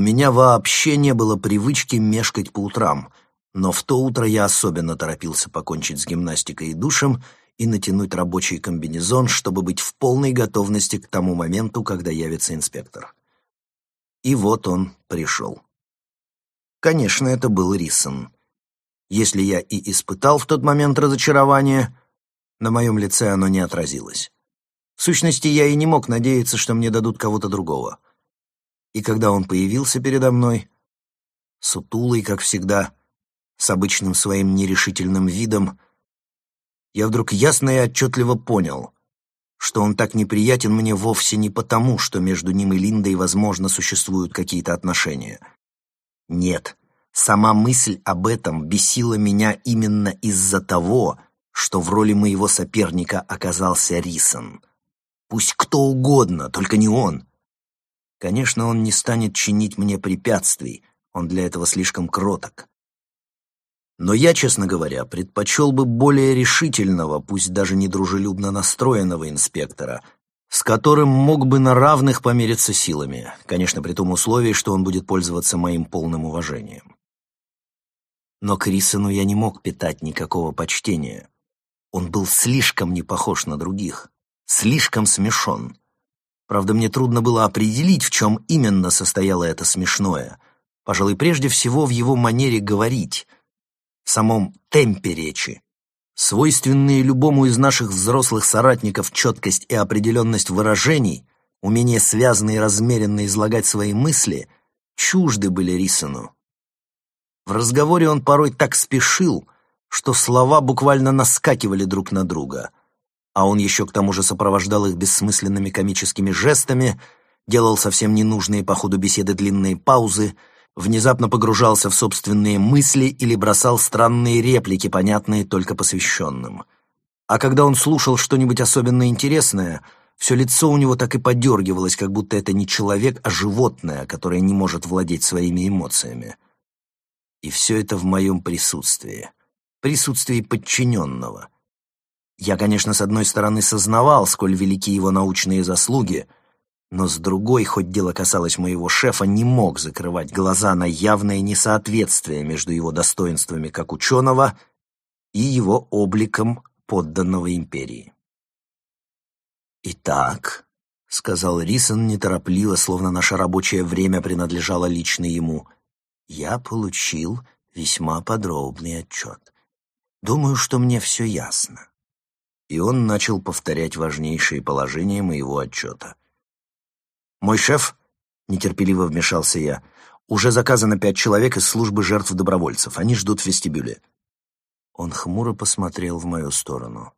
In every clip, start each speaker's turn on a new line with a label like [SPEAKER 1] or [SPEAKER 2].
[SPEAKER 1] меня вообще не было привычки мешкать по утрам, но в то утро я особенно торопился покончить с гимнастикой и душем и натянуть рабочий комбинезон, чтобы быть в полной готовности к тому моменту, когда явится инспектор. И вот он пришел. Конечно, это был Рисон. Если я и испытал в тот момент разочарование, на моем лице оно не отразилось. В сущности, я и не мог надеяться, что мне дадут кого-то другого. И когда он появился передо мной, сутулый, как всегда, с обычным своим нерешительным видом, я вдруг ясно и отчетливо понял, что он так неприятен мне вовсе не потому, что между ним и Линдой, возможно, существуют какие-то отношения. Нет, сама мысль об этом бесила меня именно из-за того, что в роли моего соперника оказался Рисон. Пусть кто угодно, только не он. Конечно, он не станет чинить мне препятствий, он для этого слишком кроток. Но я, честно говоря, предпочел бы более решительного, пусть даже недружелюбно настроенного инспектора, с которым мог бы на равных помериться силами, конечно, при том условии, что он будет пользоваться моим полным уважением. Но к Рисону я не мог питать никакого почтения. Он был слишком не похож на других, слишком смешон. Правда, мне трудно было определить, в чем именно состояло это смешное. Пожалуй, прежде всего в его манере говорить — в самом темпе речи. Свойственные любому из наших взрослых соратников четкость и определенность выражений, умение связно и размеренно излагать свои мысли, чужды были Рисону. В разговоре он порой так спешил, что слова буквально наскакивали друг на друга, а он еще к тому же сопровождал их бессмысленными комическими жестами, делал совсем ненужные по ходу беседы длинные паузы — внезапно погружался в собственные мысли или бросал странные реплики, понятные только посвященным. А когда он слушал что-нибудь особенно интересное, все лицо у него так и подергивалось, как будто это не человек, а животное, которое не может владеть своими эмоциями. И все это в моем присутствии, присутствии подчиненного. Я, конечно, с одной стороны сознавал, сколь велики его научные заслуги — но с другой, хоть дело касалось моего шефа, не мог закрывать глаза на явное несоответствие между его достоинствами как ученого и его обликом подданного империи. «Итак», — сказал Рисон неторопливо, словно наше рабочее время принадлежало лично ему, — «я получил весьма подробный отчет. Думаю, что мне все ясно». И он начал повторять важнейшие положения моего отчета. «Мой шеф?» — нетерпеливо вмешался я. «Уже заказано пять человек из службы жертв добровольцев. Они ждут в вестибюле». Он хмуро посмотрел в мою сторону.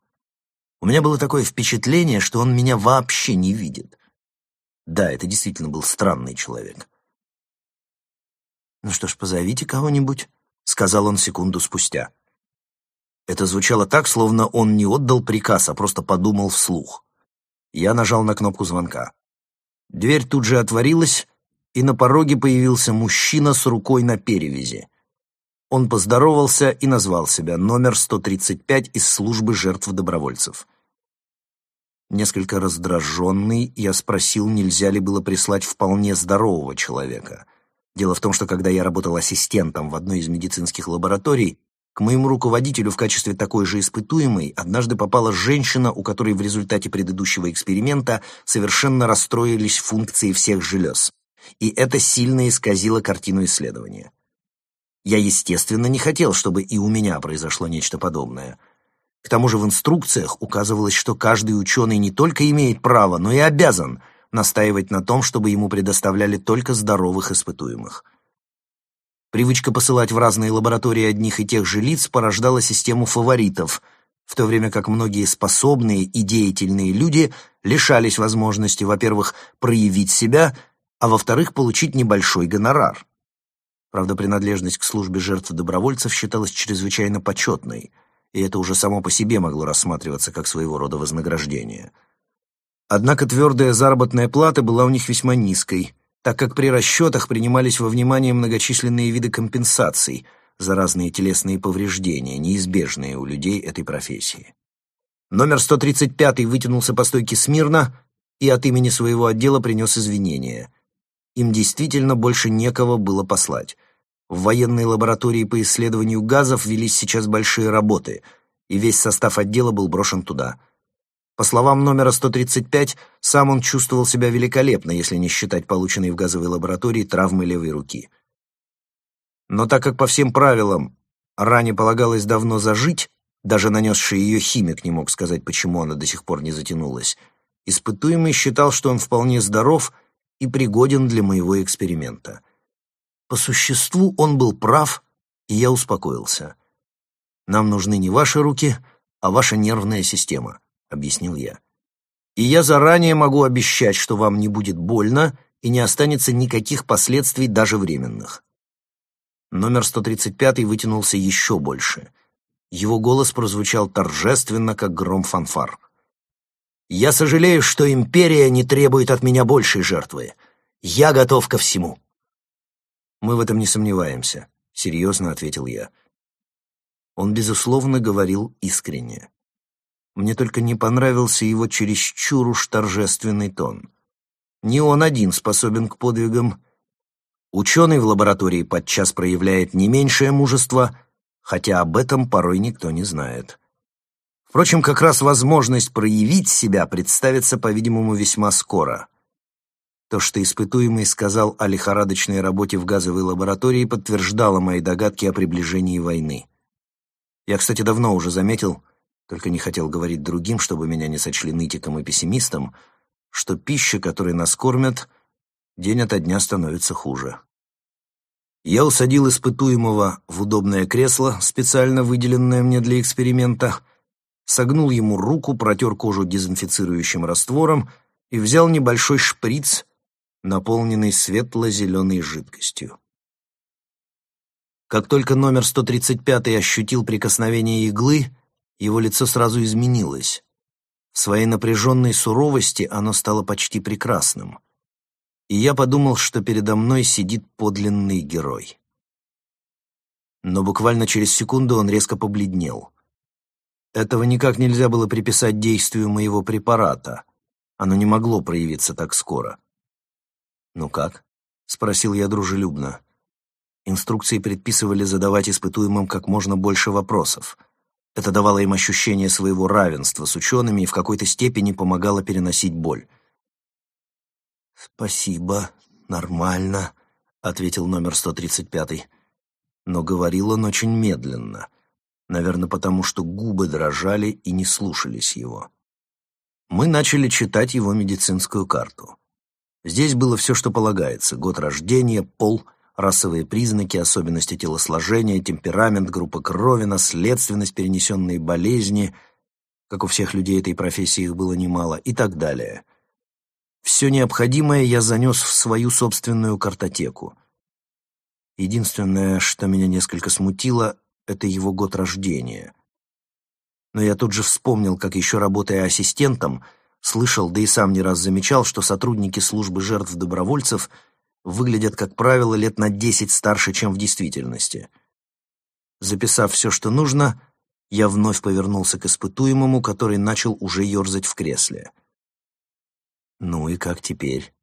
[SPEAKER 1] У меня было такое впечатление, что он меня вообще не видит. Да, это действительно был странный человек. «Ну что ж, позовите кого-нибудь», — сказал он секунду спустя. Это звучало так, словно он не отдал приказ, а просто подумал вслух. Я нажал на кнопку звонка. Дверь тут же отворилась, и на пороге появился мужчина с рукой на перевязи. Он поздоровался и назвал себя номер 135 из службы жертв добровольцев. Несколько раздраженный, я спросил, нельзя ли было прислать вполне здорового человека. Дело в том, что когда я работал ассистентом в одной из медицинских лабораторий, к моему руководителю в качестве такой же испытуемой однажды попала женщина, у которой в результате предыдущего эксперимента совершенно расстроились функции всех желез. И это сильно исказило картину исследования. Я, естественно, не хотел, чтобы и у меня произошло нечто подобное. К тому же в инструкциях указывалось, что каждый ученый не только имеет право, но и обязан настаивать на том, чтобы ему предоставляли только здоровых испытуемых. Привычка посылать в разные лаборатории одних и тех же лиц порождала систему фаворитов, в то время как многие способные и деятельные люди лишались возможности, во-первых, проявить себя, а во-вторых, получить небольшой гонорар. Правда, принадлежность к службе жертв добровольцев считалась чрезвычайно почетной, и это уже само по себе могло рассматриваться как своего рода вознаграждение. Однако твердая заработная плата была у них весьма низкой – так как при расчетах принимались во внимание многочисленные виды компенсаций за разные телесные повреждения, неизбежные у людей этой профессии. Номер 135 вытянулся по стойке смирно и от имени своего отдела принес извинения. Им действительно больше некого было послать. В военной лаборатории по исследованию газов велись сейчас большие работы, и весь состав отдела был брошен туда. По словам номера 135, сам он чувствовал себя великолепно, если не считать полученной в газовой лаборатории травмы левой руки. Но так как по всем правилам ране полагалось давно зажить, даже нанесший ее химик не мог сказать, почему она до сих пор не затянулась, испытуемый считал, что он вполне здоров и пригоден для моего эксперимента. По существу он был прав, и я успокоился. «Нам нужны не ваши руки, а ваша нервная система», — объяснил я. «И я заранее могу обещать, что вам не будет больно и не останется никаких последствий, даже временных». Номер 135 вытянулся еще больше. Его голос прозвучал торжественно, как гром фанфар. «Я сожалею, что империя не требует от меня большей жертвы. Я готов ко всему». «Мы в этом не сомневаемся», — серьезно ответил я. Он, безусловно, говорил искренне. Мне только не понравился его чересчур уж торжественный тон. Не он один способен к подвигам. Ученый в лаборатории подчас проявляет не меньшее мужество, хотя об этом порой никто не знает. Впрочем, как раз возможность проявить себя представится, по-видимому, весьма скоро. То, что испытуемый сказал о лихорадочной работе в газовой лаборатории, подтверждало мои догадки о приближении войны. Я, кстати, давно уже заметил, только не хотел говорить другим, чтобы меня не сочли нытиком и пессимистом, что пища, которой нас кормят, день ото дня становится хуже. Я усадил испытуемого в удобное кресло, специально выделенное мне для эксперимента, согнул ему руку, протер кожу дезинфицирующим раствором и взял небольшой шприц, наполненный светло-зеленой жидкостью. Как только номер 135 ощутил прикосновение иглы, его лицо сразу изменилось. В своей напряженной суровости оно стало почти прекрасным — и я подумал, что передо мной сидит подлинный герой. Но буквально через секунду он резко побледнел. Этого никак нельзя было приписать действию моего препарата. Оно не могло проявиться так скоро. «Ну как?» — спросил я дружелюбно. Инструкции предписывали задавать испытуемым как можно больше вопросов. Это давало им ощущение своего равенства с учеными и в какой-то степени помогало переносить боль. «Спасибо, нормально», — ответил номер 135. Но говорил он очень медленно, наверное, потому что губы дрожали и не слушались его. Мы начали читать его медицинскую карту. Здесь было все, что полагается — год рождения, пол, расовые признаки, особенности телосложения, темперамент, группа крови, наследственность, перенесенные болезни, как у всех людей этой профессии их было немало, и так далее — все необходимое я занес в свою собственную картотеку. Единственное, что меня несколько смутило, это его год рождения. Но я тут же вспомнил, как еще работая ассистентом, слышал, да и сам не раз замечал, что сотрудники службы жертв добровольцев выглядят, как правило, лет на десять старше, чем в действительности. Записав все, что нужно, я вновь повернулся к испытуемому, который начал уже ерзать в кресле. «Ну и как теперь?»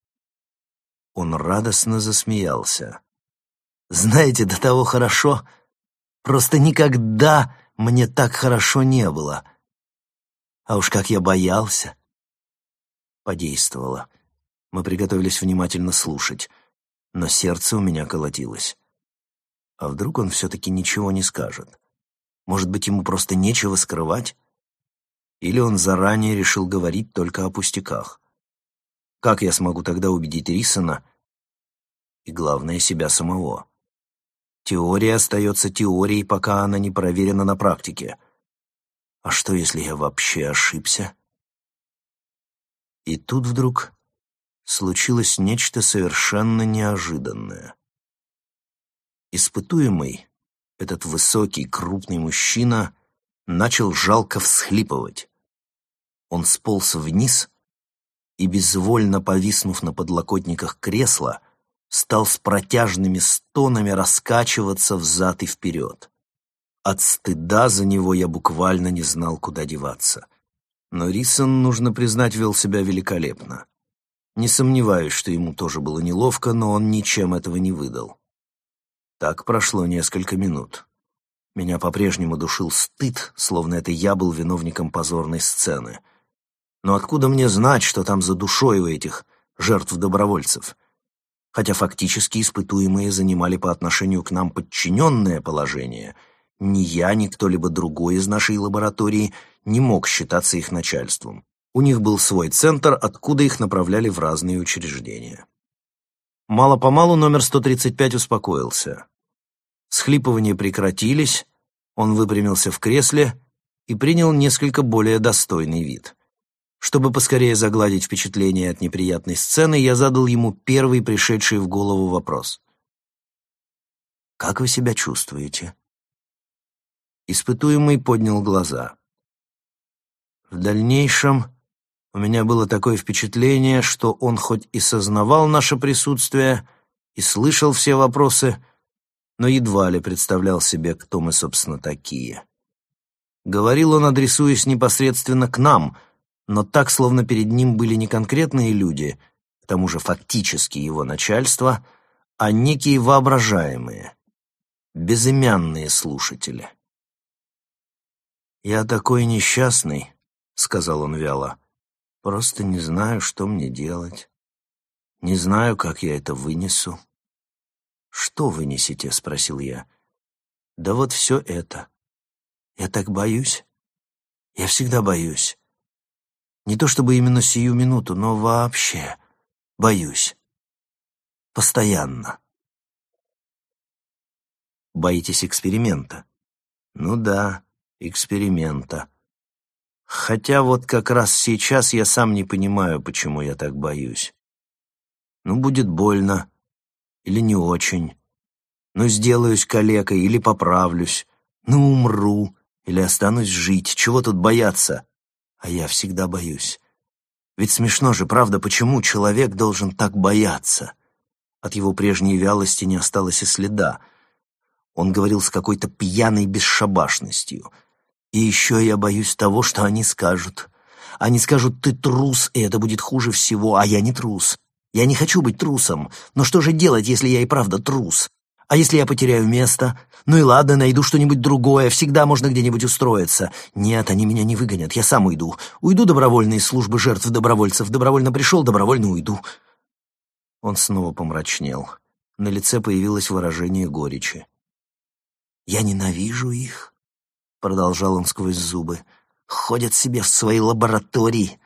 [SPEAKER 1] Он радостно засмеялся. «Знаете, до того хорошо. Просто никогда мне так хорошо не было. А уж как я боялся!» Подействовало. Мы приготовились внимательно слушать, но сердце у меня колотилось. А вдруг он все-таки ничего не скажет? Может быть, ему просто нечего скрывать? Или он заранее решил говорить только о пустяках? Как я смогу тогда убедить Рисона и, главное, себя самого? Теория остается теорией, пока она не проверена на практике. А что, если я вообще ошибся? И тут вдруг случилось нечто совершенно неожиданное. Испытуемый, этот высокий, крупный мужчина, начал жалко всхлипывать. Он сполз вниз и, безвольно повиснув на подлокотниках кресла, стал с протяжными стонами раскачиваться взад и вперед. От стыда за него я буквально не знал, куда деваться. Но Рисон, нужно признать, вел себя великолепно. Не сомневаюсь, что ему тоже было неловко, но он ничем этого не выдал. Так прошло несколько минут. Меня по-прежнему душил стыд, словно это я был виновником позорной сцены. Но откуда мне знать, что там за душой у этих жертв-добровольцев? Хотя фактически испытуемые занимали по отношению к нам подчиненное положение, ни я, ни кто-либо другой из нашей лаборатории не мог считаться их начальством. У них был свой центр, откуда их направляли в разные учреждения. Мало-помалу номер 135 успокоился. Схлипывания прекратились, он выпрямился в кресле и принял несколько более достойный вид. Чтобы поскорее загладить впечатление от неприятной сцены, я задал ему первый пришедший в голову вопрос. «Как вы себя чувствуете?» Испытуемый поднял глаза. В дальнейшем у меня было такое впечатление, что он хоть и сознавал наше присутствие и слышал все вопросы, но едва ли представлял себе, кто мы, собственно, такие. Говорил он, адресуясь непосредственно к нам, но так, словно перед ним были не конкретные люди, к тому же фактически его начальство, а некие воображаемые, безымянные слушатели. «Я такой несчастный», — сказал он вяло, — «просто не знаю, что мне делать. Не знаю, как я это вынесу». «Что вынесете?» — спросил я. «Да вот все это. Я так боюсь. Я всегда боюсь. Не то чтобы именно сию минуту, но вообще боюсь. Постоянно». «Боитесь эксперимента?» «Ну да, эксперимента. Хотя вот как раз сейчас я сам не понимаю, почему я так боюсь. Ну, будет больно, или не очень. Ну, сделаюсь калекой или поправлюсь. Ну, умру или останусь жить. Чего тут бояться? А я всегда боюсь. Ведь смешно же, правда, почему человек должен так бояться? От его прежней вялости не осталось и следа. Он говорил с какой-то пьяной бесшабашностью. И еще я боюсь того, что они скажут. Они скажут, ты трус, и это будет хуже всего, а я не трус. Я не хочу быть трусом, но что же делать, если я и правда трус? А если я потеряю место? Ну и ладно, найду что-нибудь другое, всегда можно где-нибудь устроиться. Нет, они меня не выгонят, я сам уйду. Уйду добровольно из службы жертв добровольцев. Добровольно пришел, добровольно уйду. Он снова помрачнел. На лице появилось выражение горечи. «Я ненавижу их», — продолжал он сквозь зубы. «Ходят себе в свои лаборатории,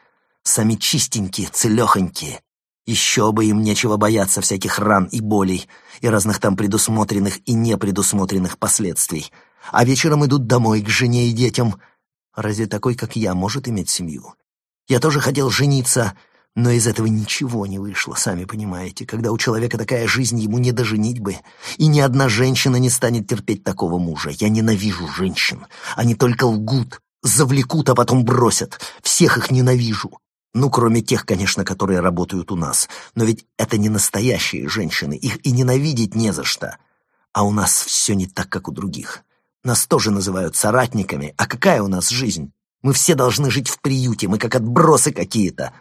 [SPEAKER 1] сами чистенькие, целехонькие, еще бы им нечего бояться всяких ран и болей, и разных там предусмотренных и непредусмотренных последствий. А вечером идут домой к жене и детям. Разве такой, как я, может иметь семью? Я тоже хотел жениться, но из этого ничего не вышло, сами понимаете. Когда у человека такая жизнь, ему не доженить бы. И ни одна женщина не станет терпеть такого мужа. Я ненавижу женщин. Они только лгут, завлекут, а потом бросят. Всех их ненавижу. Ну, кроме тех, конечно, которые работают у нас. Но ведь это не настоящие женщины, их и ненавидеть не за что. А у нас все не так, как у других. Нас тоже называют соратниками. А какая у нас жизнь? Мы все должны жить в приюте, мы как отбросы какие-то.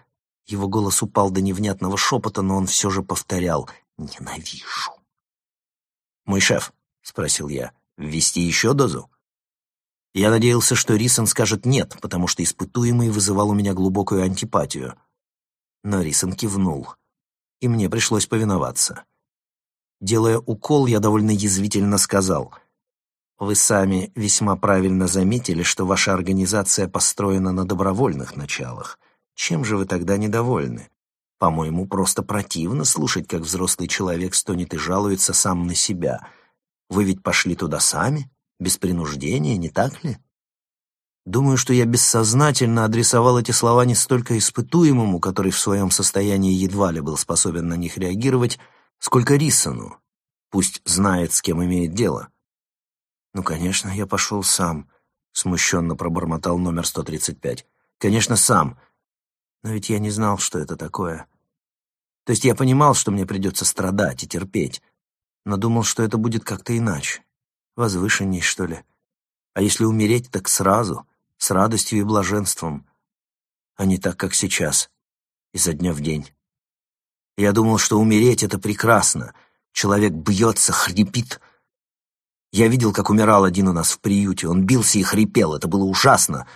[SPEAKER 1] Его голос упал до невнятного шепота, но он все же повторял «Ненавижу». «Мой шеф», — спросил я, — «ввести еще дозу?» Я надеялся, что Рисон скажет «нет», потому что испытуемый вызывал у меня глубокую антипатию. Но Рисон кивнул, и мне пришлось повиноваться. Делая укол, я довольно язвительно сказал «Вы сами весьма правильно заметили, что ваша организация построена на добровольных началах. Чем же вы тогда недовольны? По-моему, просто противно слушать, как взрослый человек стонет и жалуется сам на себя. Вы ведь пошли туда сами?» без принуждения, не так ли? Думаю, что я бессознательно адресовал эти слова не столько испытуемому, который в своем состоянии едва ли был способен на них реагировать, сколько Рисону. Пусть знает, с кем имеет дело. «Ну, конечно, я пошел сам», — смущенно пробормотал номер 135. «Конечно, сам. Но ведь я не знал, что это такое. То есть я понимал, что мне придется страдать и терпеть, но думал, что это будет как-то иначе возвышенней, что ли. А если умереть, так сразу, с радостью и блаженством, а не так, как сейчас, изо дня в день. Я думал, что умереть — это прекрасно. Человек бьется, хрипит. Я видел, как умирал один у нас в приюте. Он бился и хрипел. Это было ужасно.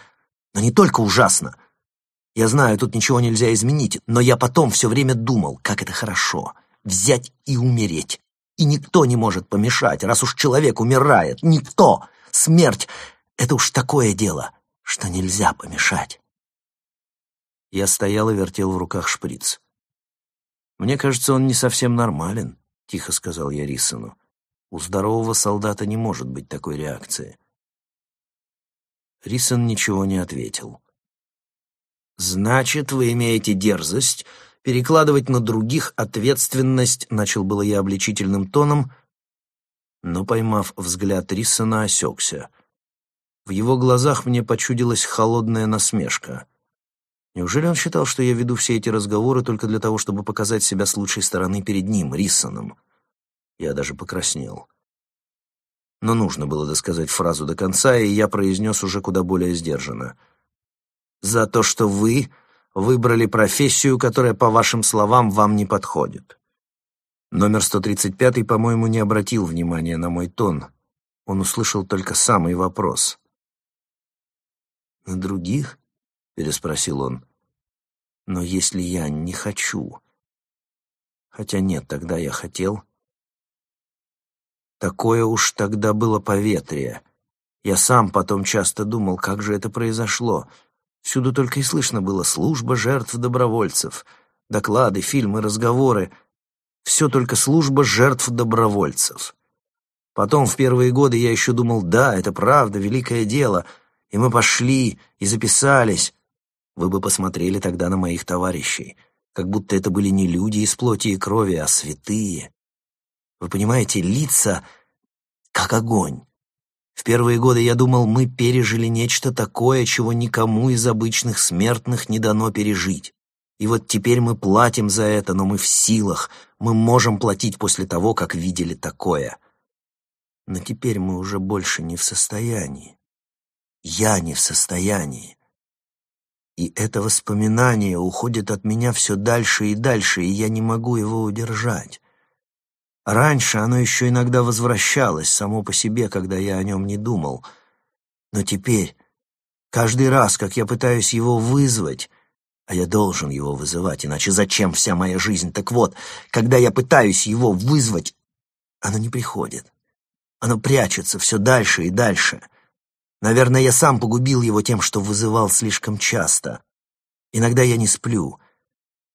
[SPEAKER 1] Но не только ужасно. Я знаю, тут ничего нельзя изменить, но я потом все время думал, как это хорошо — взять и умереть. И никто не может помешать, раз уж человек умирает. Никто! Смерть — это уж такое дело, что нельзя помешать. Я стоял и вертел в руках шприц. «Мне кажется, он не совсем нормален», — тихо сказал я Рисону. «У здорового солдата не может быть такой реакции». Рисон ничего не ответил. «Значит, вы имеете дерзость перекладывать на других ответственность», — начал было я обличительным тоном, но, поймав взгляд Рисона, осекся. В его глазах мне почудилась холодная насмешка — Неужели он считал, что я веду все эти разговоры только для того, чтобы показать себя с лучшей стороны перед ним, Риссоном? Я даже покраснел. Но нужно было досказать фразу до конца, и я произнес уже куда более сдержанно. «За то, что вы выбрали профессию, которая, по вашим словам, вам не подходит». Номер 135, по-моему, не обратил внимания на мой тон. Он услышал только самый вопрос. «На других?» — переспросил он. Но если я не хочу... Хотя нет, тогда я хотел. Такое уж тогда было поветрие. Я сам потом часто думал, как же это произошло. Всюду только и слышно было служба жертв добровольцев, доклады, фильмы, разговоры. Все только служба жертв добровольцев. Потом, в первые годы, я еще думал, да, это правда, великое дело. И мы пошли, и записались. Вы бы посмотрели тогда на моих товарищей, как будто это были не люди из плоти и крови, а святые. Вы понимаете, лица как огонь. В первые годы я думал, мы пережили нечто такое, чего никому из обычных смертных не дано пережить. И вот теперь мы платим за это, но мы в силах, мы можем платить после того, как видели такое. Но теперь мы уже больше не в состоянии. Я не в состоянии. И это воспоминание уходит от меня все дальше и дальше, и я не могу его удержать. Раньше оно еще иногда возвращалось само по себе, когда я о нем не думал. Но теперь, каждый раз, как я пытаюсь его вызвать, а я должен его вызывать, иначе зачем вся моя жизнь? Так вот, когда я пытаюсь его вызвать, оно не приходит. Оно прячется все дальше и дальше — Наверное, я сам погубил его тем, что вызывал слишком часто. Иногда я не сплю.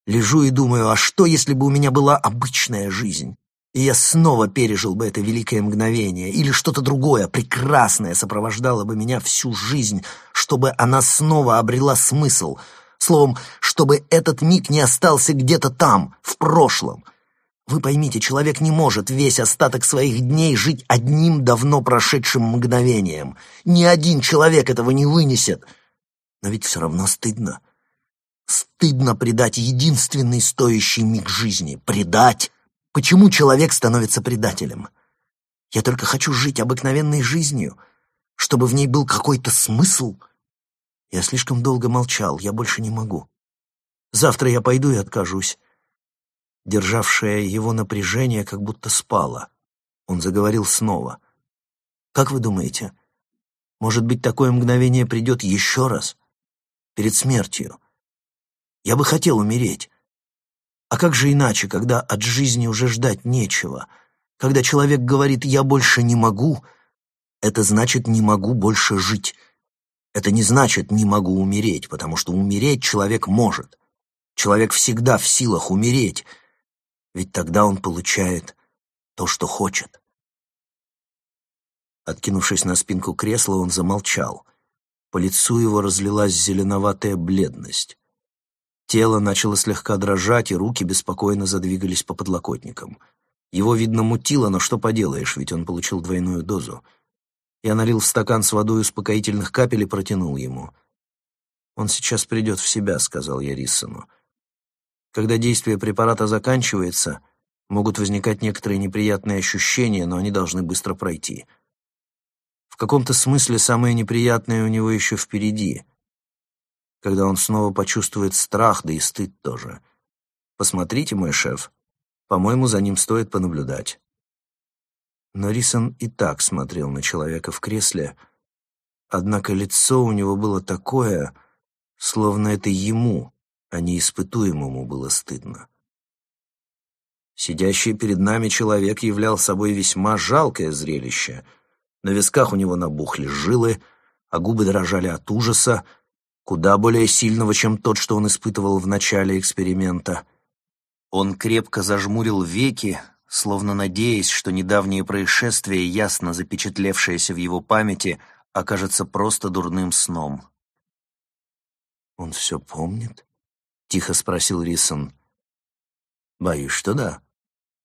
[SPEAKER 1] Лежу и думаю, а что, если бы у меня была обычная жизнь? И я снова пережил бы это великое мгновение, или что-то другое, прекрасное, сопровождало бы меня всю жизнь, чтобы она снова обрела смысл. Словом, чтобы этот миг не остался где-то там, в прошлом, вы поймите, человек не может весь остаток своих дней жить одним давно прошедшим мгновением. Ни один человек этого не вынесет. Но ведь все равно стыдно. Стыдно предать единственный стоящий миг жизни. Предать. Почему человек становится предателем? Я только хочу жить обыкновенной жизнью, чтобы в ней был какой-то смысл. Я слишком долго молчал, я больше не могу. Завтра я пойду и откажусь державшее его напряжение, как будто спало. Он заговорил снова. «Как вы думаете, может быть, такое мгновение придет еще раз? Перед смертью? Я бы хотел умереть. А как же иначе, когда от жизни уже ждать нечего? Когда человек говорит «я больше не могу», это значит «не могу больше жить». Это не значит «не могу умереть», потому что умереть человек может. Человек всегда в силах умереть — ведь тогда он получает то, что хочет. Откинувшись на спинку кресла, он замолчал. По лицу его разлилась зеленоватая бледность. Тело начало слегка дрожать, и руки беспокойно задвигались по подлокотникам. Его, видно, мутило, но что поделаешь, ведь он получил двойную дозу. Я налил в стакан с водой успокоительных капель и протянул ему. «Он сейчас придет в себя», — сказал я Риссону. Когда действие препарата заканчивается, могут возникать некоторые неприятные ощущения, но они должны быстро пройти. В каком-то смысле самое неприятное у него еще впереди, когда он снова почувствует страх, да и стыд тоже. Посмотрите, мой шеф. По-моему, за ним стоит понаблюдать». Но Рисон и так смотрел на человека в кресле, однако лицо у него было такое, словно это ему, а не испытуемому было стыдно. Сидящий перед нами человек являл собой весьма жалкое зрелище. На висках у него набухли жилы, а губы дрожали от ужаса, куда более сильного, чем тот, что он испытывал в начале эксперимента. Он крепко зажмурил веки, словно надеясь, что недавнее происшествие, ясно запечатлевшееся в его памяти, окажется просто дурным сном. «Он все помнит?» — тихо спросил Рисон. «Боюсь, что да.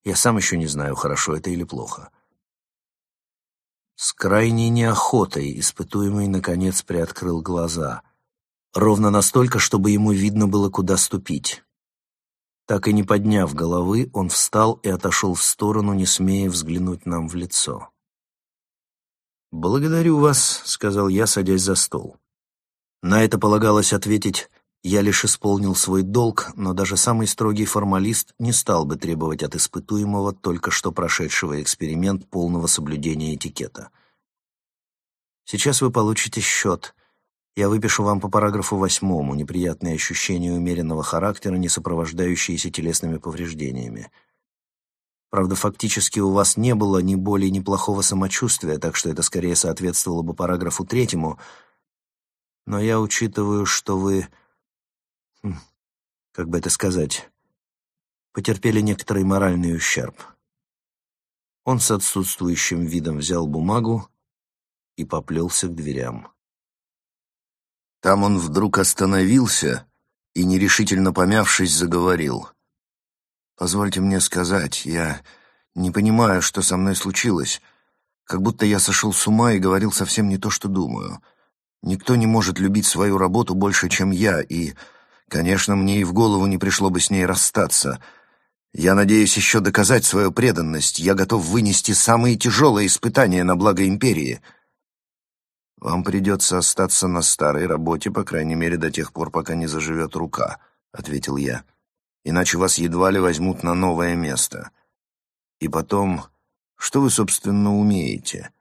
[SPEAKER 1] Я сам еще не знаю, хорошо это или плохо». С крайней неохотой испытуемый, наконец, приоткрыл глаза. Ровно настолько, чтобы ему видно было, куда ступить. Так и не подняв головы, он встал и отошел в сторону, не смея взглянуть нам в лицо. «Благодарю вас», — сказал я, садясь за стол. На это полагалось ответить «я лишь исполнил свой долг», но даже самый строгий формалист не стал бы требовать от испытуемого только что прошедшего эксперимент полного соблюдения этикета. «Сейчас вы получите счет», я выпишу вам по параграфу восьмому неприятные ощущения умеренного характера, не сопровождающиеся телесными повреждениями. Правда, фактически у вас не было ни боли, ни плохого самочувствия, так что это скорее соответствовало бы параграфу третьему. Но я учитываю, что вы... Хм, как бы это сказать... Потерпели некоторый моральный ущерб. Он с отсутствующим видом взял бумагу и поплелся к дверям. Там он вдруг остановился и, нерешительно помявшись, заговорил. «Позвольте мне сказать, я не понимаю, что со мной случилось. Как будто я сошел с ума и говорил совсем не то, что думаю. Никто не может любить свою работу больше, чем я, и, конечно, мне и в голову не пришло бы с ней расстаться. Я надеюсь еще доказать свою преданность. Я готов вынести самые тяжелые испытания на благо империи». «Вам придется остаться на старой работе, по крайней мере, до тех пор, пока не заживет рука», — ответил я. «Иначе вас едва ли возьмут на новое место. И потом, что вы, собственно, умеете?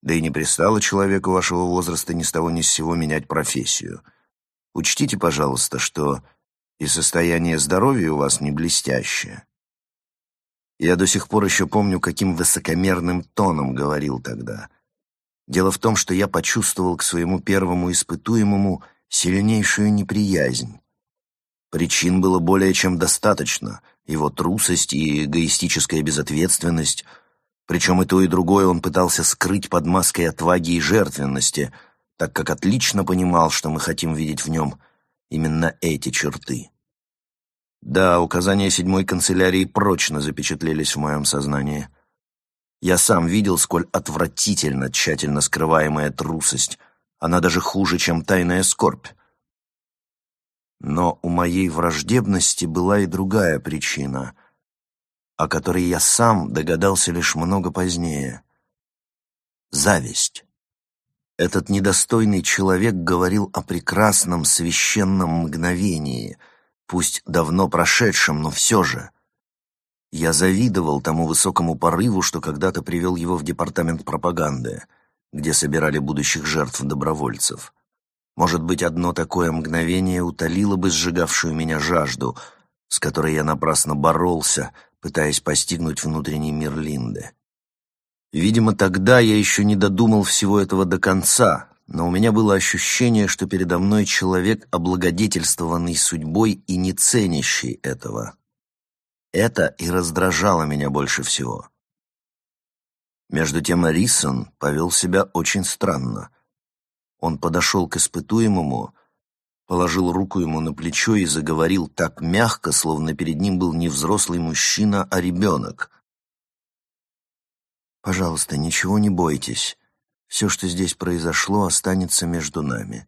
[SPEAKER 1] Да и не пристало человеку вашего возраста ни с того ни с сего менять профессию. Учтите, пожалуйста, что и состояние здоровья у вас не блестящее». Я до сих пор еще помню, каким высокомерным тоном говорил тогда — Дело в том, что я почувствовал к своему первому испытуемому сильнейшую неприязнь. Причин было более чем достаточно. Его трусость и эгоистическая безответственность. Причем и то, и другое он пытался скрыть под маской отваги и жертвенности, так как отлично понимал, что мы хотим видеть в нем именно эти черты. Да, указания седьмой канцелярии прочно запечатлелись в моем сознании. Я сам видел, сколь отвратительно тщательно скрываемая трусость. Она даже хуже, чем тайная скорбь. Но у моей враждебности была и другая причина, о которой я сам догадался лишь много позднее. Зависть. Этот недостойный человек говорил о прекрасном священном мгновении, пусть давно прошедшем, но все же — я завидовал тому высокому порыву, что когда-то привел его в департамент пропаганды, где собирали будущих жертв добровольцев. Может быть, одно такое мгновение утолило бы сжигавшую меня жажду, с которой я напрасно боролся, пытаясь постигнуть внутренний мир Линды. Видимо, тогда я еще не додумал всего этого до конца, но у меня было ощущение, что передо мной человек, облагодетельствованный судьбой и не ценящий этого. Это и раздражало меня больше всего. Между тем Рисон повел себя очень странно. Он подошел к испытуемому, положил руку ему на плечо и заговорил так мягко, словно перед ним был не взрослый мужчина, а ребенок. «Пожалуйста, ничего не бойтесь. Все, что здесь произошло, останется между нами.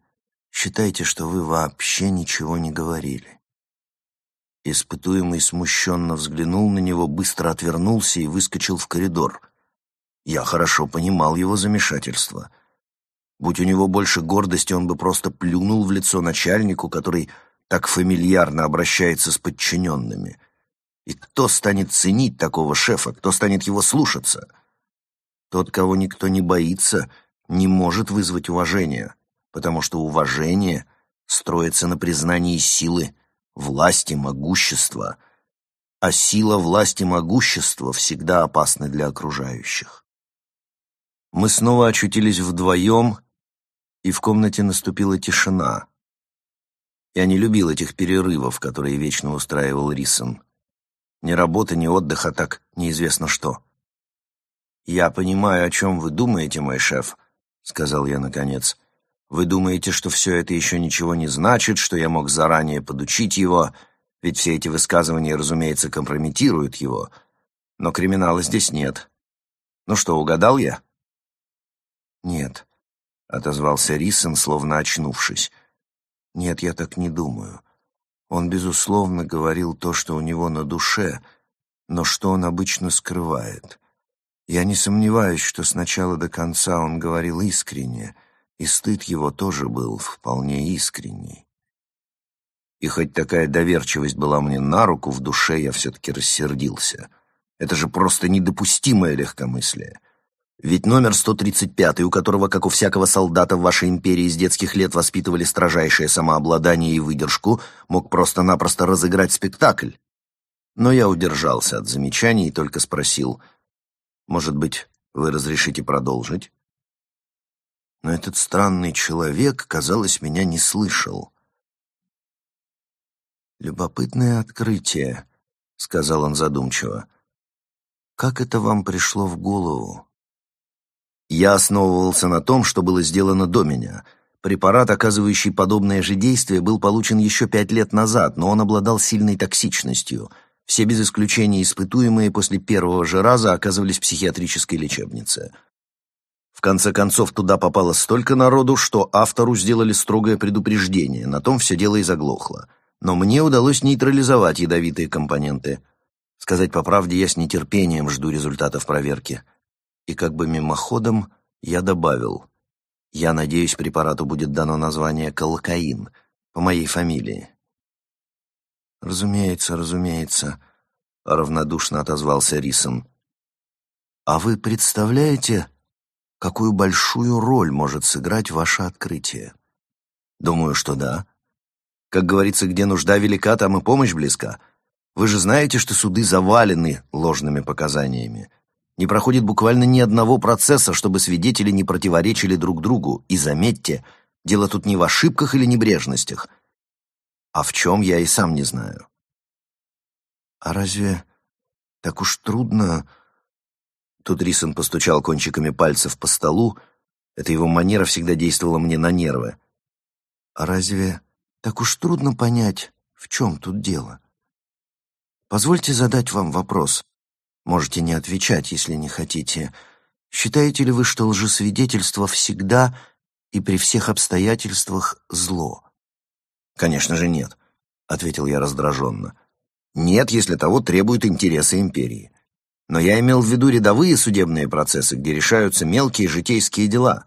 [SPEAKER 1] Считайте, что вы вообще ничего не говорили». Испытуемый смущенно взглянул на него, быстро отвернулся и выскочил в коридор. Я хорошо понимал его замешательство. Будь у него больше гордости, он бы просто плюнул в лицо начальнику, который так фамильярно обращается с подчиненными? И кто станет ценить такого шефа, кто станет его слушаться? Тот, кого никто не боится, не может вызвать уважение, потому что уважение строится на признании силы, власти, могущества, а сила, власть и могущество всегда опасны для окружающих. Мы снова очутились вдвоем, и в комнате наступила тишина. Я не любил этих перерывов, которые вечно устраивал Рисон. Ни работа, ни отдых, а так неизвестно что. «Я понимаю, о чем вы думаете, мой шеф», — сказал я наконец. «Вы думаете, что все это еще ничего не значит, что я мог заранее подучить его, ведь все эти высказывания, разумеется, компрометируют его. Но криминала здесь нет. Ну что, угадал я?» «Нет», — отозвался Рисон, словно очнувшись. «Нет, я так не думаю. Он, безусловно, говорил то, что у него на душе, но что он обычно скрывает. Я не сомневаюсь, что с начала до конца он говорил искренне, и стыд его тоже был вполне искренний. И хоть такая доверчивость была мне на руку, в душе я все-таки рассердился. Это же просто недопустимое легкомыслие. Ведь номер 135, у которого, как у всякого солдата в вашей империи с детских лет воспитывали строжайшее самообладание и выдержку, мог просто-напросто разыграть спектакль. Но я удержался от замечаний и только спросил, «Может быть, вы разрешите продолжить?» Но этот странный человек, казалось, меня не слышал. «Любопытное открытие», — сказал он задумчиво. «Как это вам пришло в голову?» Я основывался на том, что было сделано до меня. Препарат, оказывающий подобное же действие, был получен еще пять лет назад, но он обладал сильной токсичностью. Все без исключения испытуемые после первого же раза оказывались в психиатрической лечебнице. В конце концов, туда попало столько народу, что автору сделали строгое предупреждение, на том все дело и заглохло. Но мне удалось нейтрализовать ядовитые компоненты. Сказать по правде, я с нетерпением жду результатов проверки и как бы мимоходом я добавил. Я надеюсь, препарату будет дано название колокаин по моей фамилии. «Разумеется, разумеется», — равнодушно отозвался Рисон. «А вы представляете, какую большую роль может сыграть ваше открытие?» «Думаю, что да. Как говорится, где нужда велика, там и помощь близка. Вы же знаете, что суды завалены ложными показаниями. Не проходит буквально ни одного процесса, чтобы свидетели не противоречили друг другу. И заметьте, дело тут не в ошибках или небрежностях, а в чем я и сам не знаю. А разве так уж трудно... Тут Рисон постучал кончиками пальцев по столу. Эта его манера всегда действовала мне на нервы. А разве так уж трудно понять, в чем тут дело? Позвольте задать вам вопрос. Можете не отвечать, если не хотите. Считаете ли вы, что лжесвидетельство всегда и при всех обстоятельствах зло? Конечно же нет, ответил я раздраженно. Нет, если того требуют интересы империи. Но я имел в виду рядовые судебные процессы, где решаются мелкие житейские дела.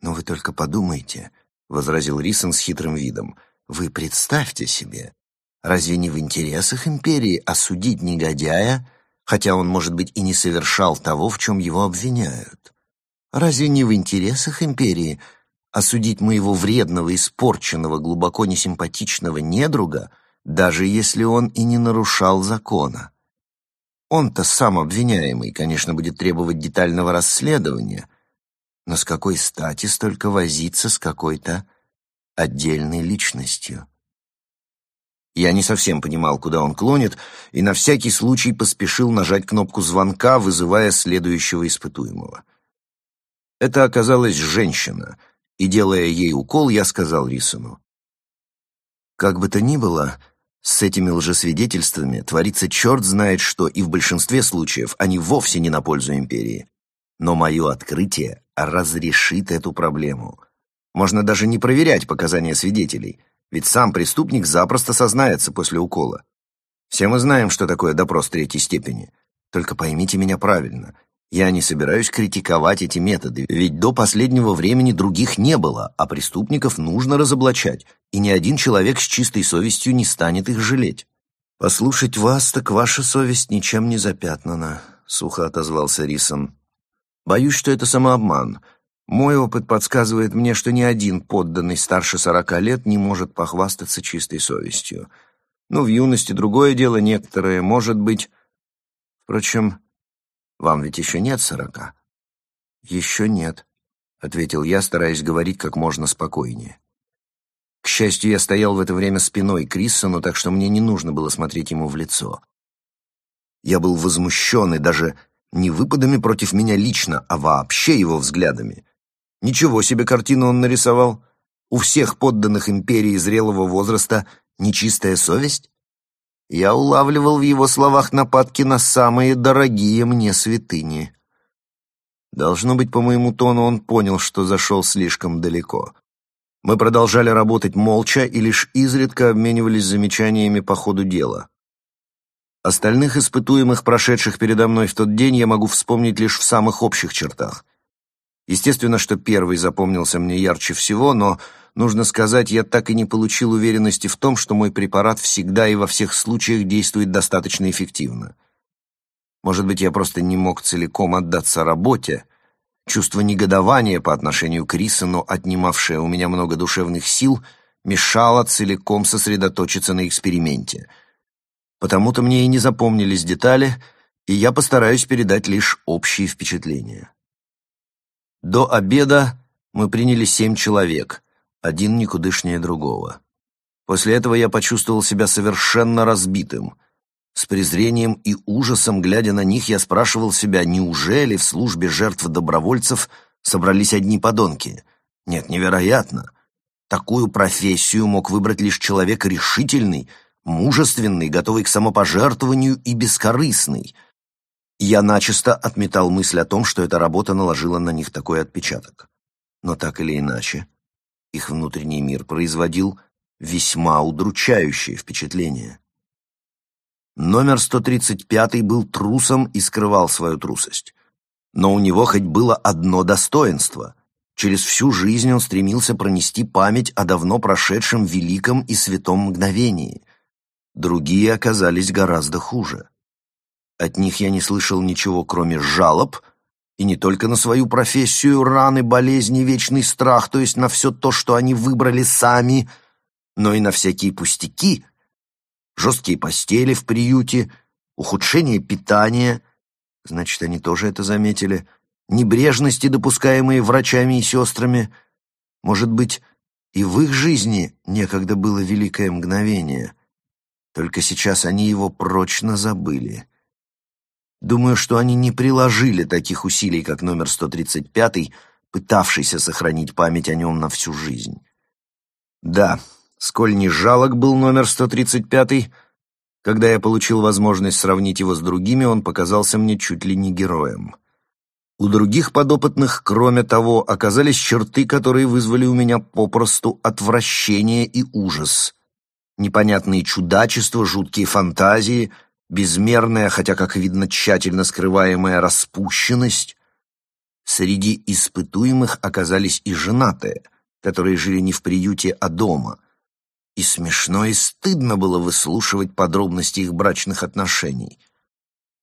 [SPEAKER 1] Но вы только подумайте, возразил Рисон с хитрым видом. Вы представьте себе, разве не в интересах империи осудить негодяя, хотя он, может быть, и не совершал того, в чем его обвиняют. Разве не в интересах империи осудить моего вредного, испорченного, глубоко несимпатичного недруга, даже если он и не нарушал закона? Он-то сам обвиняемый, конечно, будет требовать детального расследования, но с какой стати столько возиться с какой-то отдельной личностью? Я не совсем понимал, куда он клонит, и на всякий случай поспешил нажать кнопку звонка, вызывая следующего испытуемого. Это оказалась женщина, и, делая ей укол, я сказал Рисону. Как бы то ни было, с этими лжесвидетельствами творится черт знает что, и в большинстве случаев они вовсе не на пользу империи. Но мое открытие разрешит эту проблему. Можно даже не проверять показания свидетелей — ведь сам преступник запросто сознается после укола. Все мы знаем, что такое допрос третьей степени. Только поймите меня правильно. Я не собираюсь критиковать эти методы, ведь до последнего времени других не было, а преступников нужно разоблачать, и ни один человек с чистой совестью не станет их жалеть. «Послушать вас, так ваша совесть ничем не запятнана», — сухо отозвался Рисон. «Боюсь, что это самообман. Мой опыт подсказывает мне, что ни один подданный старше сорока лет не может похвастаться чистой совестью. Ну, в юности другое дело некоторые, может быть... Впрочем, вам ведь еще нет сорока?» «Еще нет», — ответил я, стараясь говорить как можно спокойнее. К счастью, я стоял в это время спиной к Риссону, так что мне не нужно было смотреть ему в лицо. Я был возмущен и даже не выпадами против меня лично, а вообще его взглядами. Ничего себе картину он нарисовал. У всех подданных империи зрелого возраста нечистая совесть? Я улавливал в его словах нападки на самые дорогие мне святыни. Должно быть, по моему тону он понял, что зашел слишком далеко. Мы продолжали работать молча и лишь изредка обменивались замечаниями по ходу дела. Остальных испытуемых, прошедших передо мной в тот день, я могу вспомнить лишь в самых общих чертах. Естественно, что первый запомнился мне ярче всего, но Нужно сказать, я так и не получил уверенности в том, что мой препарат всегда и во всех случаях действует достаточно эффективно. Может быть, я просто не мог целиком отдаться работе. Чувство негодования по отношению к Рисону, отнимавшее у меня много душевных сил, мешало целиком сосредоточиться на эксперименте. Потому-то мне и не запомнились детали, и я постараюсь передать лишь общие впечатления. До обеда мы приняли семь человек — один никудышнее другого. После этого я почувствовал себя совершенно разбитым. С презрением и ужасом, глядя на них, я спрашивал себя, неужели в службе жертв добровольцев собрались одни подонки? Нет, невероятно. Такую профессию мог выбрать лишь человек решительный, мужественный, готовый к самопожертвованию и бескорыстный. Я начисто отметал мысль о том, что эта работа наложила на них такой отпечаток. Но так или иначе, их внутренний мир производил весьма удручающее впечатление. Номер 135 был трусом и скрывал свою трусость. Но у него хоть было одно достоинство. Через всю жизнь он стремился пронести память о давно прошедшем великом и святом мгновении. Другие оказались гораздо хуже. От них я не слышал ничего, кроме жалоб — и не только на свою профессию, раны, болезни, вечный страх, то есть на все то, что они выбрали сами, но и на всякие пустяки, жесткие постели в приюте, ухудшение питания, значит, они тоже это заметили, небрежности, допускаемые врачами и сестрами. Может быть, и в их жизни некогда было великое мгновение, только сейчас они его прочно забыли. Думаю, что они не приложили таких усилий, как номер 135, пытавшийся сохранить память о нем на всю жизнь. Да, сколь не жалок был номер 135, когда я получил возможность сравнить его с другими, он показался мне чуть ли не героем. У других подопытных, кроме того, оказались черты, которые вызвали у меня попросту отвращение и ужас. Непонятные чудачества, жуткие фантазии — безмерная, хотя, как видно, тщательно скрываемая распущенность. Среди испытуемых оказались и женатые, которые жили не в приюте, а дома. И смешно и стыдно было выслушивать подробности их брачных отношений.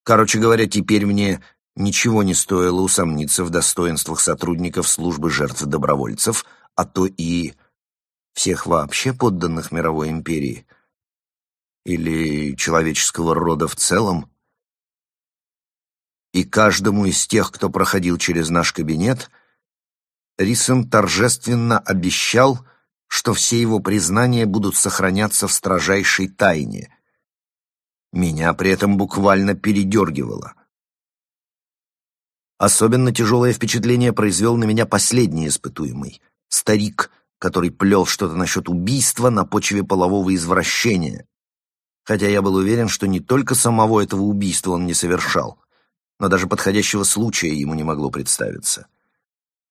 [SPEAKER 1] Короче говоря, теперь мне ничего не стоило усомниться в достоинствах сотрудников службы жертв добровольцев, а то и всех вообще подданных мировой империи — или человеческого рода в целом. И каждому из тех, кто проходил через наш кабинет, Рисон торжественно обещал, что все его признания будут сохраняться в строжайшей тайне. Меня при этом буквально передергивало. Особенно тяжелое впечатление произвел на меня последний испытуемый — старик, который плел что-то насчет убийства на почве полового извращения хотя я был уверен, что не только самого этого убийства он не совершал, но даже подходящего случая ему не могло представиться.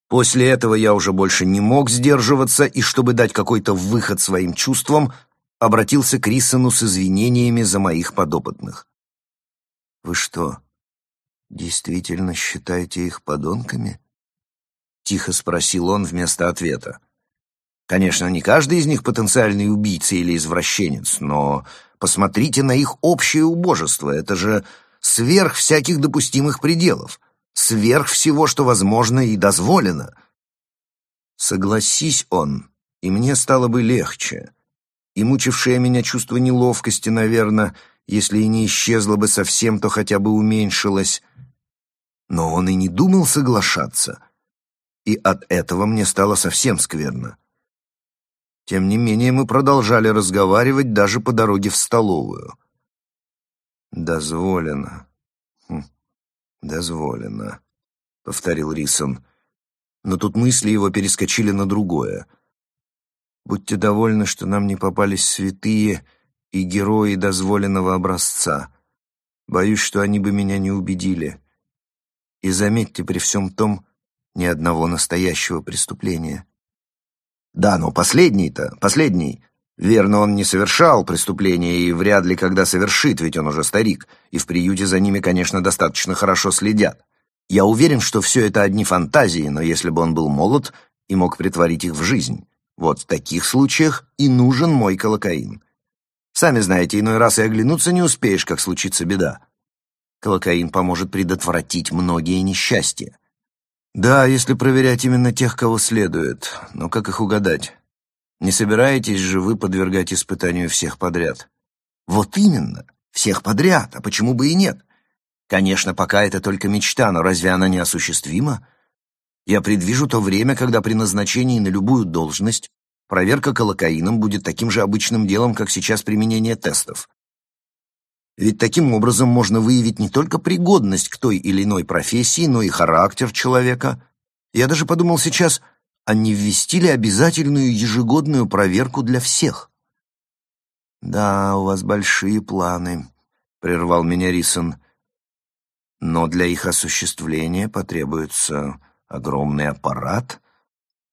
[SPEAKER 1] После этого я уже больше не мог сдерживаться, и чтобы дать какой-то выход своим чувствам, обратился к Рисону с извинениями за моих подопытных. «Вы что, действительно считаете их подонками?» Тихо спросил он вместо ответа. Конечно, не каждый из них потенциальный убийца или извращенец, но посмотрите на их общее убожество. Это же сверх всяких допустимых пределов, сверх всего, что возможно и дозволено. Согласись он, и мне стало бы легче. И мучившее меня чувство неловкости, наверное, если и не исчезло бы совсем, то хотя бы уменьшилось. Но он и не думал соглашаться, и от этого мне стало совсем скверно. Тем не менее, мы продолжали разговаривать даже по дороге в столовую. «Дозволено. Хм, дозволено», — повторил Рисон. Но тут мысли его перескочили на другое. «Будьте довольны, что нам не попались святые и герои дозволенного образца. Боюсь, что они бы меня не убедили. И заметьте, при всем том, ни одного настоящего преступления». Да, но последний-то, последний. Верно, он не совершал преступления и вряд ли когда совершит, ведь он уже старик, и в приюте за ними, конечно, достаточно хорошо следят. Я уверен, что все это одни фантазии, но если бы он был молод и мог притворить их в жизнь, вот в таких случаях и нужен мой колокаин. Сами знаете, иной раз и оглянуться не успеешь, как случится беда. Колокаин поможет предотвратить многие несчастья. Да, если проверять именно тех, кого следует. Но как их угадать? Не собираетесь же вы подвергать испытанию всех подряд? Вот именно, всех подряд, а почему бы и нет? Конечно, пока это только мечта, но разве она не осуществима? Я предвижу то время, когда при назначении на любую должность проверка колокаином будет таким же обычным делом, как сейчас применение тестов. Ведь таким образом можно выявить не только пригодность к той или иной профессии, но и характер человека. Я даже подумал сейчас, а не ввести ли обязательную ежегодную проверку для всех? «Да, у вас большие планы», — прервал меня Рисон. «Но для их осуществления потребуется огромный аппарат».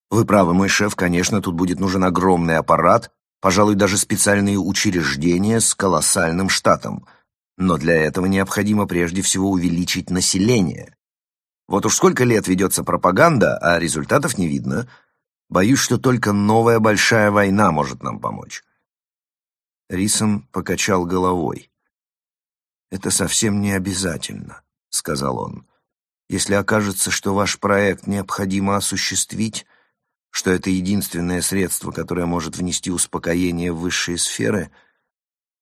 [SPEAKER 1] «Вы правы, мой шеф, конечно, тут будет нужен огромный аппарат, пожалуй, даже специальные учреждения с колоссальным штатом. Но для этого необходимо прежде всего увеличить население. Вот уж сколько лет ведется пропаганда, а результатов не видно. Боюсь, что только новая большая война может нам помочь. Рисон покачал головой. «Это совсем не обязательно», — сказал он. «Если окажется, что ваш проект необходимо осуществить, что это единственное средство, которое может внести успокоение в высшие сферы,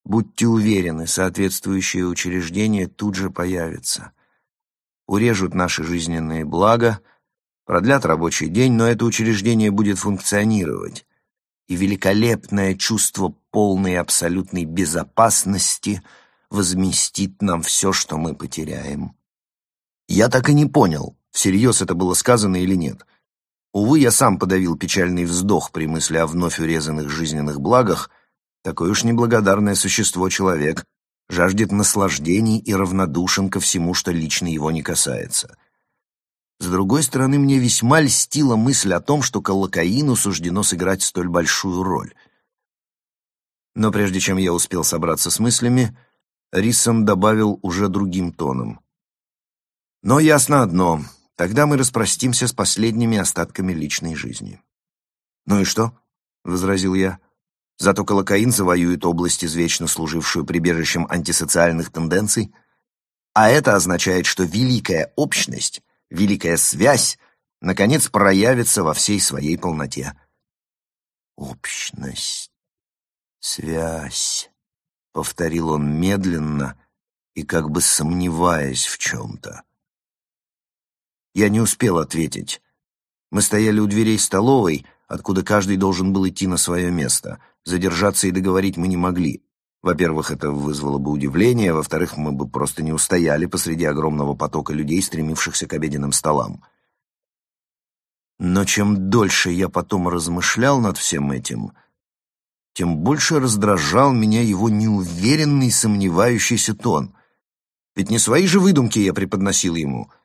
[SPEAKER 1] будьте уверены, соответствующее учреждение тут же появится. Урежут наши жизненные блага, продлят рабочий день, но это учреждение будет функционировать, и великолепное чувство полной абсолютной безопасности возместит нам все, что мы потеряем. Я так и не понял, всерьез это было сказано или нет — Увы, я сам подавил печальный вздох при мысли о вновь урезанных жизненных благах. Такое уж неблагодарное существо человек жаждет наслаждений и равнодушен ко всему, что лично его не касается. С другой стороны, мне весьма льстила мысль о том, что колокаину суждено сыграть столь большую роль. Но прежде чем я успел собраться с мыслями, Рисон добавил уже другим тоном. «Но ясно одно — Тогда мы распростимся с последними остатками личной жизни. «Ну и что?» — возразил я. «Зато колокаин завоюет область, извечно служившую прибежищем антисоциальных тенденций. А это означает, что великая общность, великая связь, наконец проявится во всей своей полноте». «Общность, связь», — повторил он медленно и как бы сомневаясь в чем-то. Я не успел ответить. Мы стояли у дверей столовой, откуда каждый должен был идти на свое место. Задержаться и договорить мы не могли. Во-первых, это вызвало бы удивление, во-вторых, мы бы просто не устояли посреди огромного потока людей, стремившихся к обеденным столам. Но чем дольше я потом размышлял над всем этим, тем больше раздражал меня его неуверенный, сомневающийся тон. Ведь не свои же выдумки я преподносил ему —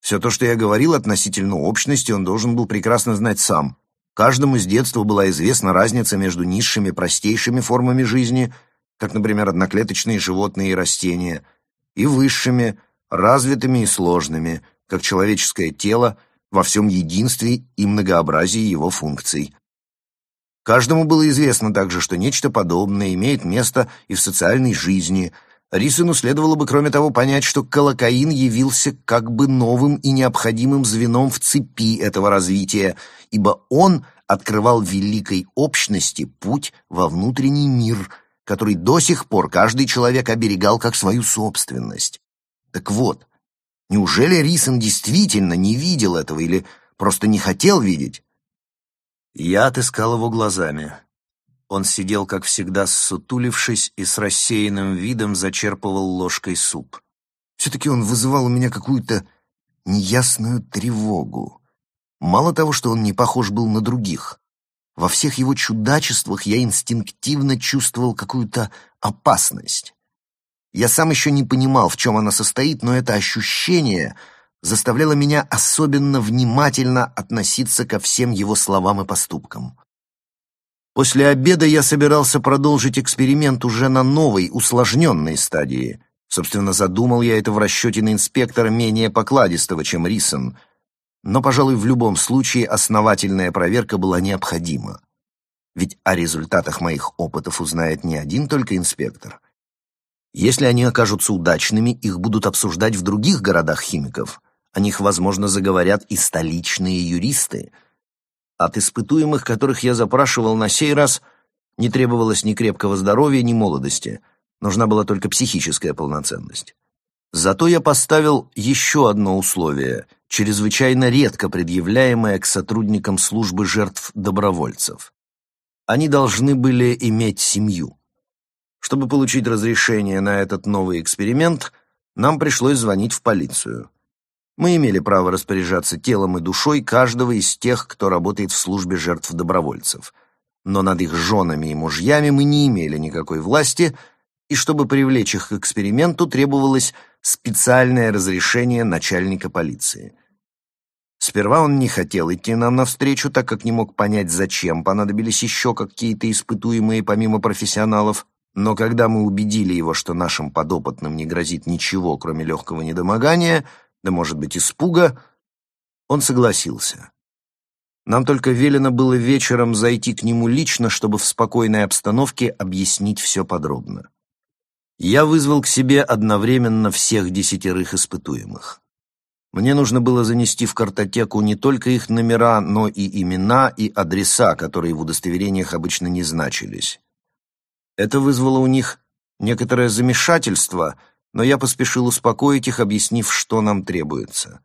[SPEAKER 1] все то, что я говорил относительно общности, он должен был прекрасно знать сам. Каждому с детства была известна разница между низшими, простейшими формами жизни, как, например, одноклеточные животные и растения, и высшими, развитыми и сложными, как человеческое тело во всем единстве и многообразии его функций. Каждому было известно также, что нечто подобное имеет место и в социальной жизни. Рисону следовало бы, кроме того, понять, что колокаин явился как бы новым и необходимым звеном в цепи этого развития, ибо он открывал великой общности путь во внутренний мир, который до сих пор каждый человек оберегал как свою собственность. Так вот, неужели Рисон действительно не видел этого или просто не хотел видеть? Я отыскал его глазами. Он сидел, как всегда, ссутулившись и с рассеянным видом зачерпывал ложкой суп. Все-таки он вызывал у меня какую-то неясную тревогу. Мало того, что он не похож был на других, во всех его чудачествах я инстинктивно чувствовал какую-то опасность. Я сам еще не понимал, в чем она состоит, но это ощущение заставляло меня особенно внимательно относиться ко всем его словам и поступкам. После обеда я собирался продолжить эксперимент уже на новой, усложненной стадии. Собственно, задумал я это в расчете на инспектора менее покладистого, чем Рисон. Но, пожалуй, в любом случае основательная проверка была необходима. Ведь о результатах моих опытов узнает не один только инспектор — если они окажутся удачными, их будут обсуждать в других городах химиков. О них, возможно, заговорят и столичные юристы. От испытуемых, которых я запрашивал на сей раз, не требовалось ни крепкого здоровья, ни молодости. Нужна была только психическая полноценность. Зато я поставил еще одно условие, чрезвычайно редко предъявляемое к сотрудникам службы жертв добровольцев. Они должны были иметь семью. Чтобы получить разрешение на этот новый эксперимент, нам пришлось звонить в полицию. Мы имели право распоряжаться телом и душой каждого из тех, кто работает в службе жертв добровольцев. Но над их женами и мужьями мы не имели никакой власти, и чтобы привлечь их к эксперименту, требовалось специальное разрешение начальника полиции. Сперва он не хотел идти нам навстречу, так как не мог понять, зачем понадобились еще какие-то испытуемые помимо профессионалов, но когда мы убедили его, что нашим подопытным не грозит ничего, кроме легкого недомогания, да, может быть, испуга, он согласился. Нам только велено было вечером зайти к нему лично, чтобы в спокойной обстановке объяснить все подробно. Я вызвал к себе одновременно всех десятерых испытуемых. Мне нужно было занести в картотеку не только их номера, но и имена и адреса, которые в удостоверениях обычно не значились. Это вызвало у них некоторое замешательство, но я поспешил успокоить их, объяснив, что нам требуется.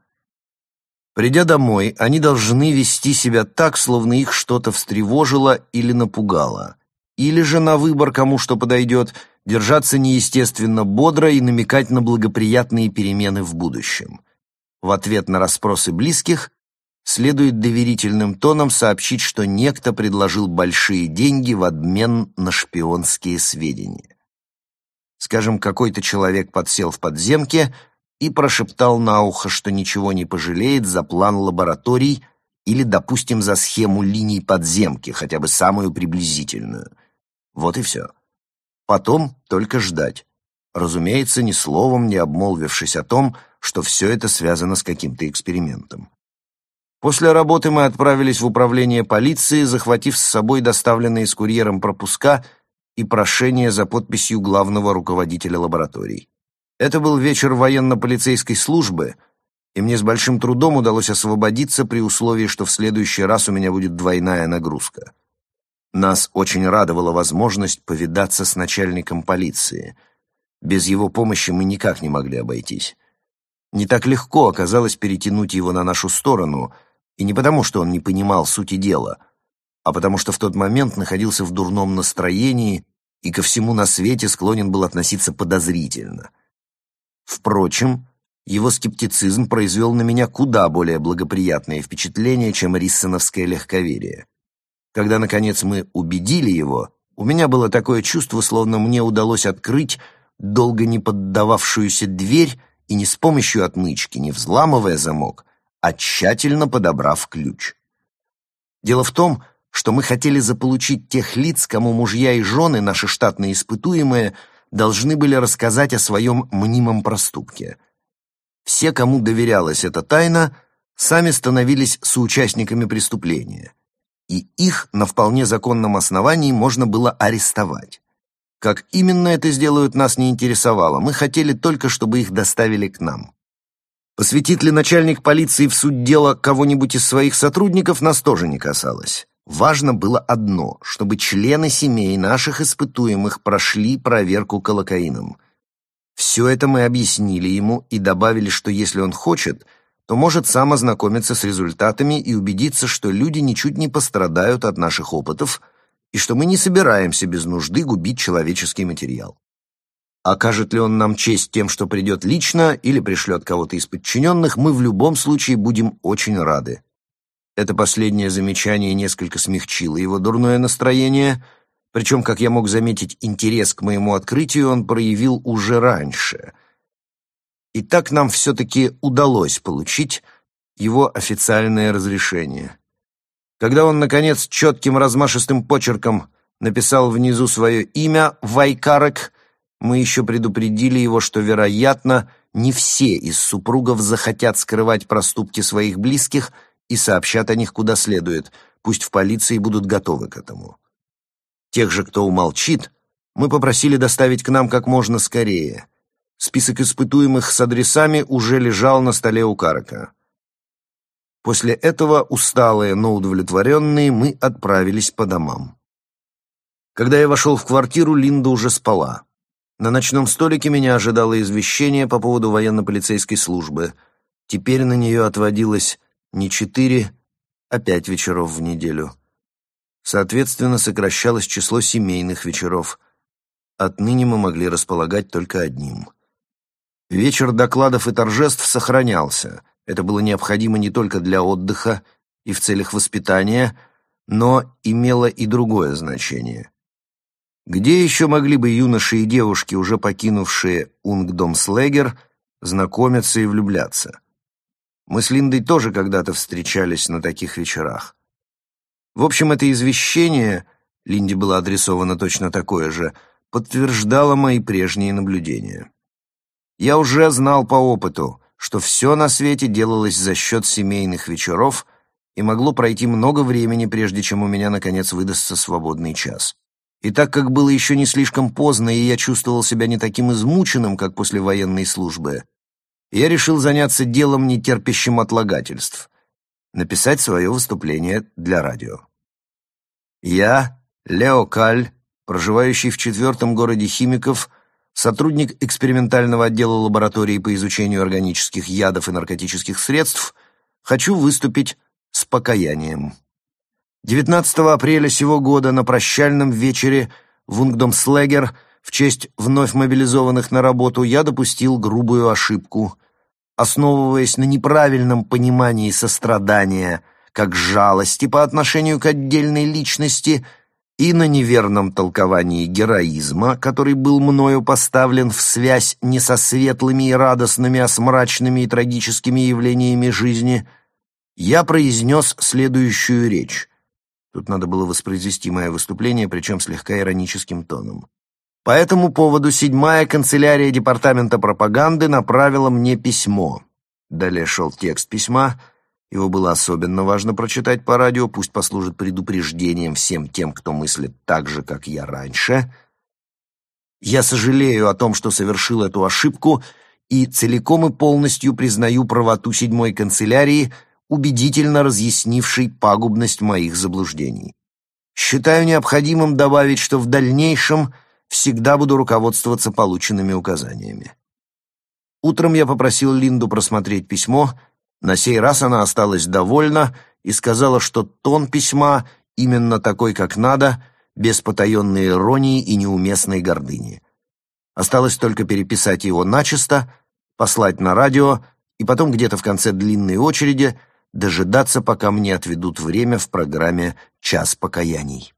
[SPEAKER 1] Придя домой, они должны вести себя так, словно их что-то встревожило или напугало. Или же на выбор, кому что подойдет, держаться неестественно бодро и намекать на благоприятные перемены в будущем. В ответ на расспросы близких следует доверительным тоном сообщить, что некто предложил большие деньги в обмен на шпионские сведения. Скажем, какой-то человек подсел в подземке и прошептал на ухо, что ничего не пожалеет за план лабораторий или, допустим, за схему линий подземки, хотя бы самую приблизительную. Вот и все. Потом только ждать. Разумеется, ни словом не обмолвившись о том, что все это связано с каким-то экспериментом. После работы мы отправились в управление полиции, захватив с собой доставленные с курьером пропуска и прошение за подписью главного руководителя лабораторий. Это был вечер военно-полицейской службы, и мне с большим трудом удалось освободиться при условии, что в следующий раз у меня будет двойная нагрузка. Нас очень радовала возможность повидаться с начальником полиции. Без его помощи мы никак не могли обойтись. Не так легко оказалось перетянуть его на нашу сторону — и не потому, что он не понимал сути дела, а потому что в тот момент находился в дурном настроении и ко всему на свете склонен был относиться подозрительно. Впрочем, его скептицизм произвел на меня куда более благоприятное впечатление, чем риссоновское легковерие. Когда, наконец, мы убедили его, у меня было такое чувство, словно мне удалось открыть долго не поддававшуюся дверь и не с помощью отмычки, не взламывая замок, а тщательно подобрав ключ. Дело в том, что мы хотели заполучить тех лиц, кому мужья и жены, наши штатные испытуемые, должны были рассказать о своем мнимом проступке. Все, кому доверялась эта тайна, сами становились соучастниками преступления, и их на вполне законном основании можно было арестовать. Как именно это сделают, нас не интересовало, мы хотели только, чтобы их доставили к нам. Посвятит ли начальник полиции в суд дела кого-нибудь из своих сотрудников, нас тоже не касалось. Важно было одно, чтобы члены семей наших испытуемых прошли проверку колокаином. Все это мы объяснили ему и добавили, что если он хочет, то может сам ознакомиться с результатами и убедиться, что люди ничуть не пострадают от наших опытов и что мы не собираемся без нужды губить человеческий материал. Окажет ли он нам честь тем, что придет лично или пришлет кого-то из подчиненных, мы в любом случае будем очень рады. Это последнее замечание несколько смягчило его дурное настроение, причем, как я мог заметить, интерес к моему открытию он проявил уже раньше. И так нам все-таки удалось получить его официальное разрешение. Когда он, наконец, четким размашистым почерком написал внизу свое имя «Вайкарек», мы еще предупредили его, что, вероятно, не все из супругов захотят скрывать проступки своих близких – и сообщат о них куда следует, пусть в полиции будут готовы к этому. Тех же, кто умолчит, мы попросили доставить к нам как можно скорее. Список испытуемых с адресами уже лежал на столе у Карака. После этого, усталые, но удовлетворенные, мы отправились по домам. Когда я вошел в квартиру, Линда уже спала. На ночном столике меня ожидало извещение по поводу военно-полицейской службы. Теперь на нее отводилось не четыре, а пять вечеров в неделю. Соответственно, сокращалось число семейных вечеров. Отныне мы могли располагать только одним. Вечер докладов и торжеств сохранялся. Это было необходимо не только для отдыха и в целях воспитания, но имело и другое значение. Где еще могли бы юноши и девушки, уже покинувшие Унгдомслегер, знакомиться и влюбляться? Мы с Линдой тоже когда-то встречались на таких вечерах. В общем, это извещение, Линде было адресовано точно такое же, подтверждало мои прежние наблюдения. Я уже знал по опыту, что все на свете делалось за счет семейных вечеров, и могло пройти много времени, прежде чем у меня, наконец, выдастся свободный час. И так как было еще не слишком поздно, и я чувствовал себя не таким измученным, как после военной службы, я решил заняться делом, не терпящим отлагательств — написать свое выступление для радио. Я, Лео Каль, проживающий в четвертом городе химиков, сотрудник экспериментального отдела лаборатории по изучению органических ядов и наркотических средств, хочу выступить с покаянием. 19 апреля сего года на прощальном вечере в Унгдомслегер в честь вновь мобилизованных на работу я допустил грубую ошибку, основываясь на неправильном понимании сострадания как жалости по отношению к отдельной личности и на неверном толковании героизма, который был мною поставлен в связь не со светлыми и радостными, а с мрачными и трагическими явлениями жизни, я произнес следующую речь. Тут надо было воспроизвести мое выступление, причем слегка ироническим тоном. По этому поводу седьмая канцелярия Департамента пропаганды направила мне письмо. Далее шел текст письма. Его было особенно важно прочитать по радио, пусть послужит предупреждением всем тем, кто мыслит так же, как я раньше. Я сожалею о том, что совершил эту ошибку, и целиком и полностью признаю правоту седьмой канцелярии, убедительно разъяснившей пагубность моих заблуждений. Считаю необходимым добавить, что в дальнейшем всегда буду руководствоваться полученными указаниями. Утром я попросил Линду просмотреть письмо, на сей раз она осталась довольна и сказала, что тон письма именно такой, как надо, без потаенной иронии и неуместной гордыни. Осталось только переписать его начисто, послать на радио и потом где-то в конце длинной очереди дожидаться, пока мне отведут время в программе «Час покаяний».